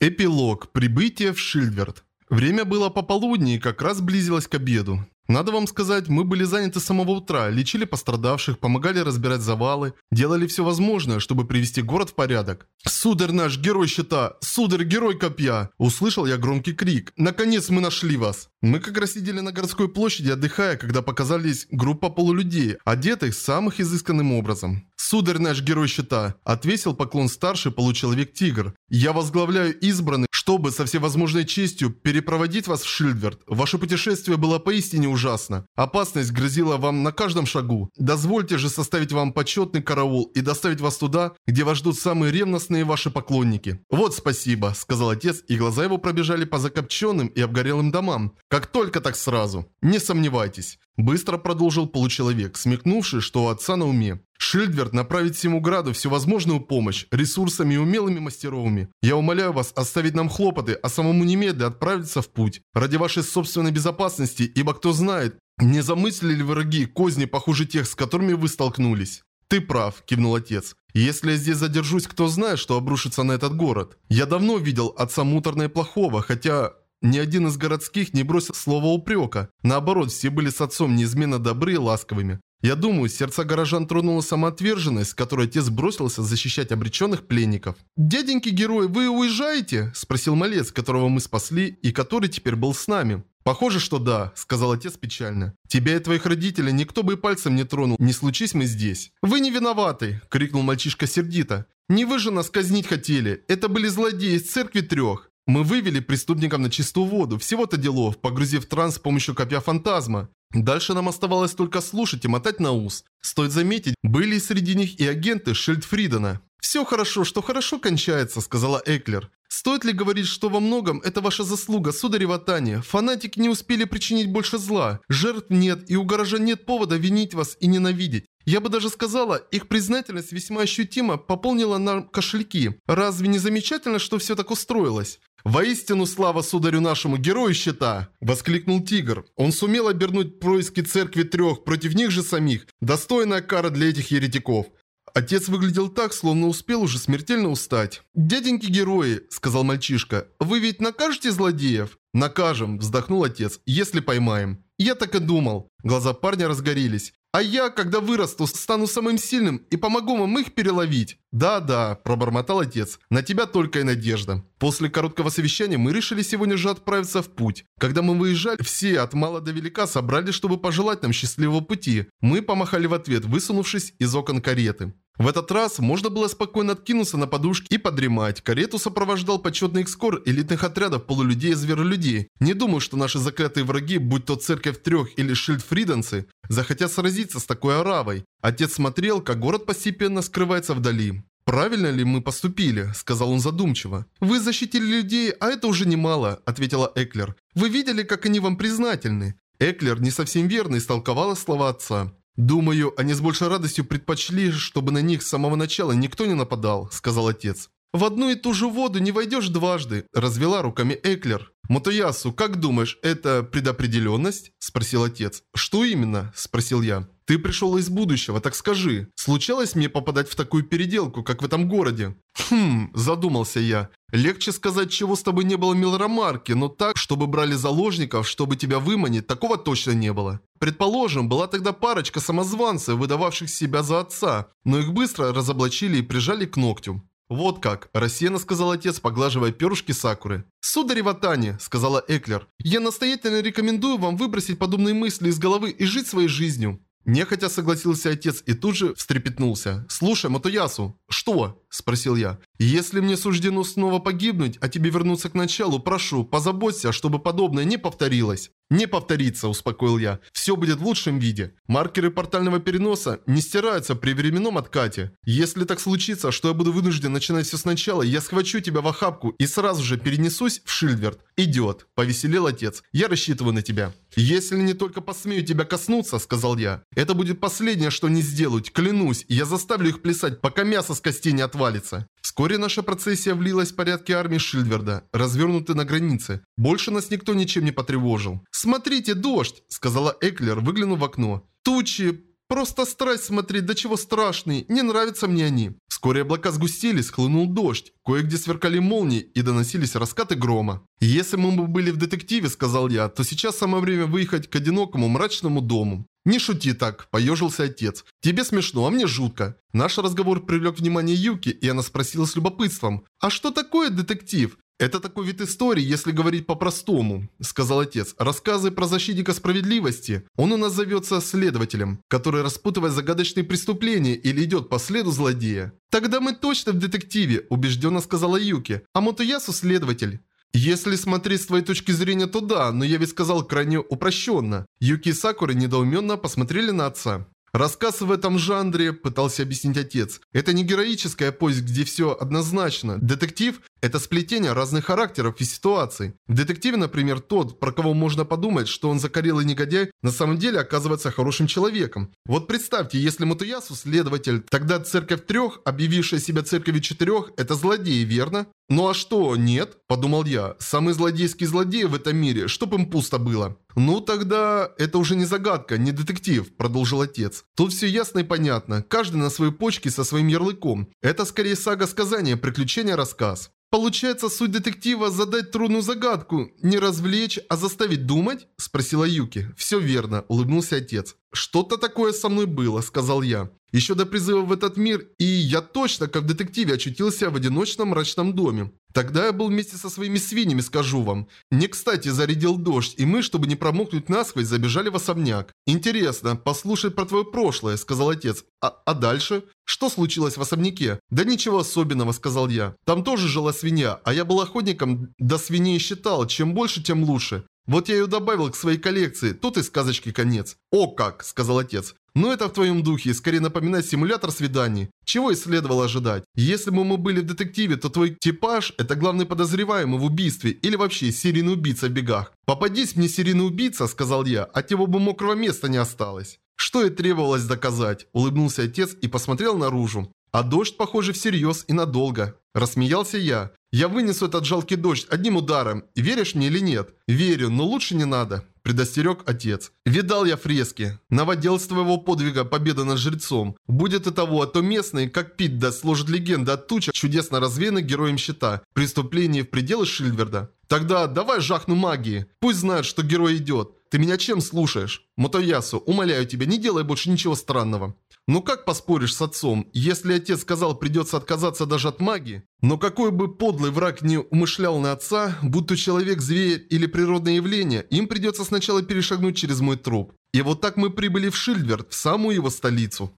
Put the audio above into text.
Эпилог. Прибытие в Шильдверд. Время было пополудни и как раз близилось к обеду. Надо вам сказать, мы были заняты с самого утра, лечили пострадавших, помогали разбирать завалы, делали все возможное, чтобы привести город в порядок. «Сударь наш, герой щита! Сударь, герой копья!» Услышал я громкий крик. «Наконец мы нашли вас!» Мы как раз сидели на городской площади, отдыхая, когда показались группа полулюдей, одетых самых изысканным образом. «Сударь наш герой щита!» Отвесил поклон старший получеловек-тигр. «Я возглавляю избранный, чтобы со всевозможной честью перепроводить вас в Шильдверд. Ваше путешествие было поистине ужасно. Опасность грозила вам на каждом шагу. Дозвольте же составить вам почетный караул и доставить вас туда, где вас ждут самые ревностные ваши поклонники». «Вот спасибо», сказал отец, и глаза его пробежали по закопченным и обгорелым домам. «Как только так сразу. Не сомневайтесь». Быстро продолжил получеловек, смекнувший, что у отца на уме. Шильдверд направит всему граду всю возможную помощь, ресурсами и умелыми мастеровыми. Я умоляю вас оставить нам хлопоты, а самому немедленно отправиться в путь. Ради вашей собственной безопасности, ибо кто знает, не замыслили ли враги козни похуже тех, с которыми вы столкнулись. «Ты прав», – кивнул отец. «Если я здесь задержусь, кто знает, что обрушится на этот город. Я давно видел отца муторно и плохого, хотя ни один из городских не бросил слова упрека. Наоборот, все были с отцом неизменно добры и ласковыми. Я думаю, сердца горожан тронула самоотверженность, которой отец бросился защищать обреченных пленников. «Дяденьки герой, вы уезжаете?» – спросил малец, которого мы спасли и который теперь был с нами. «Похоже, что да», – сказал отец печально. «Тебя и твоих родителей никто бы и пальцем не тронул, не случись мы здесь». «Вы не виноваты!» – крикнул мальчишка сердито. «Не вы же нас казнить хотели. Это были злодеи из церкви трех. Мы вывели преступников на чистую воду, всего-то делов, погрузив транс с помощью копья фантазма. Дальше нам оставалось только слушать и мотать на ус. Стоит заметить, были среди них и агенты Шильдфридена. «Все хорошо, что хорошо кончается», — сказала Эклер. «Стоит ли говорить, что во многом это ваша заслуга, сударь Ватани? Фанатики не успели причинить больше зла. Жертв нет, и у горожан нет повода винить вас и ненавидеть. Я бы даже сказала, их признательность весьма ощутимо пополнила нам кошельки. Разве не замечательно, что все так устроилось? «Воистину слава сударю нашему, герою щита!» – воскликнул Тигр. Он сумел обернуть происки церкви трех против них же самих. Достойная кара для этих еретиков. Отец выглядел так, словно успел уже смертельно устать. «Дяденьки-герои», – сказал мальчишка, – «вы ведь накажете злодеев?» «Накажем», – вздохнул отец, – «если поймаем». Я так и думал. Глаза парня разгорелись. А я, когда вырасту, стану самым сильным и помогу вам их переловить. Да-да, пробормотал отец. На тебя только и надежда. После короткого совещания мы решили сегодня же отправиться в путь. Когда мы выезжали, все от мала до велика собрались, чтобы пожелать нам счастливого пути. Мы помахали в ответ, высунувшись из окон кареты. В этот раз можно было спокойно откинуться на подушке и подремать. Карету сопровождал почетный экскор элитных отрядов полулюдей и зверолюдей. Не думаю, что наши заклятые враги, будь то церковь трех или шильдфриденцы, захотят сразиться с такой оравой. Отец смотрел, как город постепенно скрывается вдали. «Правильно ли мы поступили?» – сказал он задумчиво. «Вы защитили людей, а это уже немало», – ответила Эклер. «Вы видели, как они вам признательны?» Эклер не совсем верно истолковала слова отца. «Думаю, они с большей радостью предпочли, чтобы на них с самого начала никто не нападал», – сказал отец. «В одну и ту же воду не войдешь дважды», – развела руками Эклер. «Мотоясу, как думаешь, это предопределенность?» – спросил отец. «Что именно?» – спросил я. «Ты пришел из будущего, так скажи, случалось мне попадать в такую переделку, как в этом городе?» «Хм», – задумался я. «Легче сказать, чего с тобой не было Милрамарки, но так, чтобы брали заложников, чтобы тебя выманить, такого точно не было. Предположим, была тогда парочка самозванцев, выдававших себя за отца, но их быстро разоблачили и прижали к ногтю. «Вот как», – рассеянно сказал отец, поглаживая перышки Сакуры. «Сударь Ватани», – сказала Эклер, – «я настоятельно рекомендую вам выбросить подобные мысли из головы и жить своей жизнью. Нехотя согласился отец и тут же встрепетнулся. «Слушай, Матуясу!» «Что?» – спросил я. «Если мне суждено снова погибнуть, а тебе вернуться к началу, прошу, позаботься, чтобы подобное не повторилось». «Не повторится», – успокоил я. «Все будет в лучшем виде. Маркеры портального переноса не стираются при временном откате. Если так случится, что я буду вынужден начинать все сначала, я схвачу тебя в охапку и сразу же перенесусь в Шильдверд. Идет», – повеселел отец. «Я рассчитываю на тебя». «Если не только посмею тебя коснуться», – сказал я, – «это будет последнее, что не сделают, клянусь, я заставлю их плясать, пока мясо с костей не отвалится». Вскоре наша процессия влилась в порядки армии Шильдверда, развернутой на границе. Больше нас никто ничем не потревожил. «Смотрите, дождь!» – сказала Эклер, выглянув в окно. «Тучи Просто страсть смотреть, до чего страшные, не нравятся мне они. Вскоре облака сгустились, хлынул дождь, кое-где сверкали молнии и доносились раскаты грома. «Если мы бы были в детективе», — сказал я, — «то сейчас самое время выехать к одинокому мрачному дому». «Не шути так», – поежился отец. «Тебе смешно, а мне жутко». Наш разговор привлек внимание Юки, и она спросила с любопытством. «А что такое детектив? «Это такой вид истории, если говорить по-простому», – сказал отец. «Рассказы про защитника справедливости. Он у нас зовется следователем, который распутывает загадочные преступления или идет по следу злодея». «Тогда мы точно в детективе», – убежденно сказала Юки. «А Мотоясу следователь». Если смотреть с твоей точки зрения, то да, но я ведь сказал крайне упрощенно. Юки и Сакура недоуменно посмотрели на отца. Рассказ в этом жанре, пытался объяснить отец, это не героическая повесть, где все однозначно. Детектив – это сплетение разных характеров и ситуаций. В детективе, например, тот, про кого можно подумать, что он закорелый негодяй, на самом деле оказывается хорошим человеком. Вот представьте, если Матуясу следователь, тогда церковь трех, объявившая себя церковью четырех, это злодеи, верно? «Ну а что, нет?» – подумал я. «Самый злодейский злодей в этом мире, чтоб им пусто было». «Ну тогда это уже не загадка, не детектив», – продолжил отец. «Тут все ясно и понятно. Каждый на своей почке со своим ярлыком. Это скорее сага сказания, приключения, рассказ». «Получается, суть детектива – задать трудную загадку, не развлечь, а заставить думать?» – спросила Юки. «Все верно», – улыбнулся отец. «Что-то такое со мной было», – сказал я. Еще до призыва в этот мир, и я точно, как в детективе, очутился в одиночном мрачном доме. Тогда я был вместе со своими свиньями, скажу вам. Не кстати зарядил дождь, и мы, чтобы не промокнуть насквозь, забежали в особняк. Интересно, послушать про твое прошлое, сказал отец. А, а дальше? Что случилось в особняке? Да ничего особенного, сказал я. Там тоже жила свинья, а я был охотником, до свиней считал, чем больше, тем лучше. Вот я ее добавил к своей коллекции, тут и сказочки конец. О как, сказал отец. Но это в твоем духе, скорее напоминает симулятор свиданий. Чего и следовало ожидать. Если бы мы были в детективе, то твой типаж – это главный подозреваемый в убийстве или вообще серийный убийца в бегах. «Попадись мне серийный убийца», – сказал я, – «от него бы мокрого места не осталось». Что и требовалось доказать, улыбнулся отец и посмотрел наружу. А дождь, похоже, всерьез и надолго. Рассмеялся я. Я вынесу этот жалкий дождь одним ударом. Веришь мне или нет? Верю, но лучше не надо предостерег отец. «Видал я фрески. Новодел твоего подвига победа над жрецом. Будет и того, а то местные, как пить даст, сложат легенды от туча чудесно развеянных героем щита. Преступление в пределы Шильверда. Тогда давай жахну магии. Пусть знают, что герой идет. Ты меня чем слушаешь? Мотоясу, умоляю тебя, не делай больше ничего странного. Ну как поспоришь с отцом? Если отец сказал, придется отказаться даже от магии. Но какой бы подлый враг не умышлял на отца, будь то человек, зверь или природное явление, им придется сначала перешагнуть через мой труп. И вот так мы прибыли в Шильдверд, в самую его столицу.